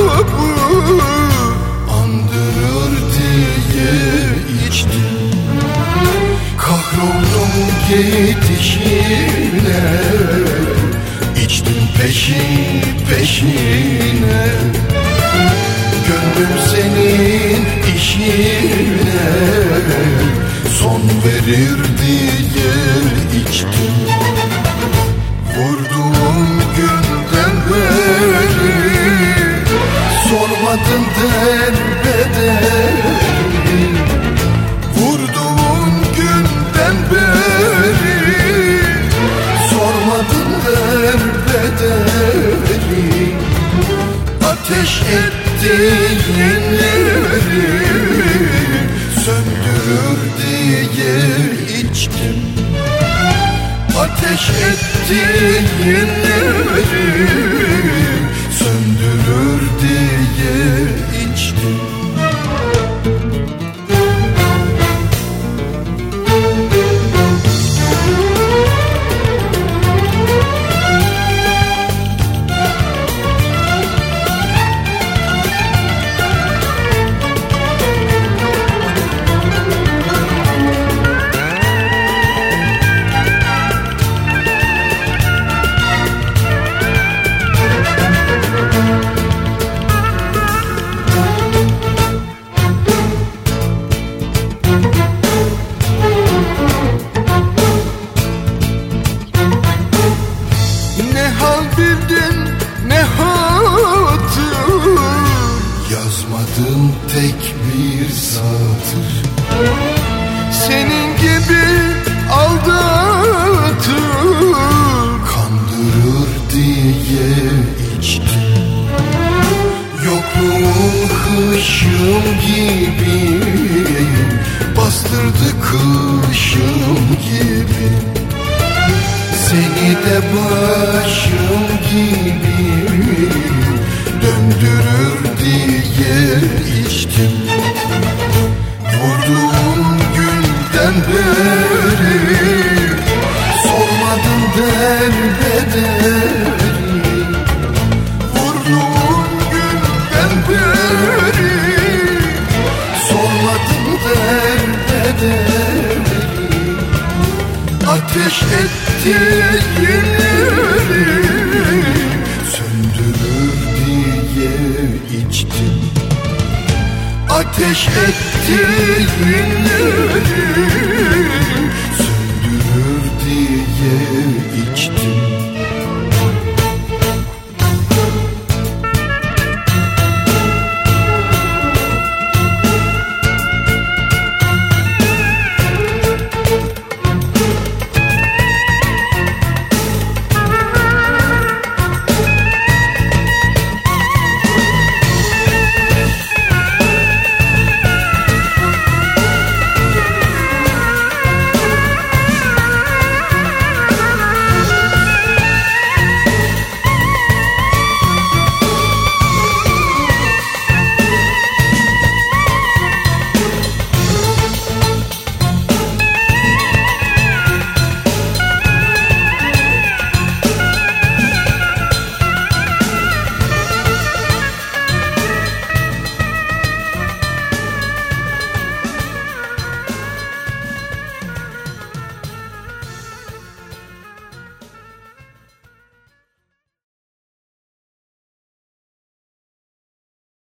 azabı içtim. Kahroldum gidişine İçtim peşi peşine. Gönlüm senin işine Son verir diye içtim. Vurdum Sormadın derbederi Vurduğun günden beri Sormadın derbederi Ateş ettiğinleri Söndürür diye içtim. Ateş ettiğinleri Söndürür satır Senin gibi aldatır Kandırır diye içtim. Yokluğun kışım gibi Bastırdı kışım gibi. Seni de başım gibi döndürür diye içtim Ateş ettiğinleri Söndürür diye içtim. Ateş ettiğinleri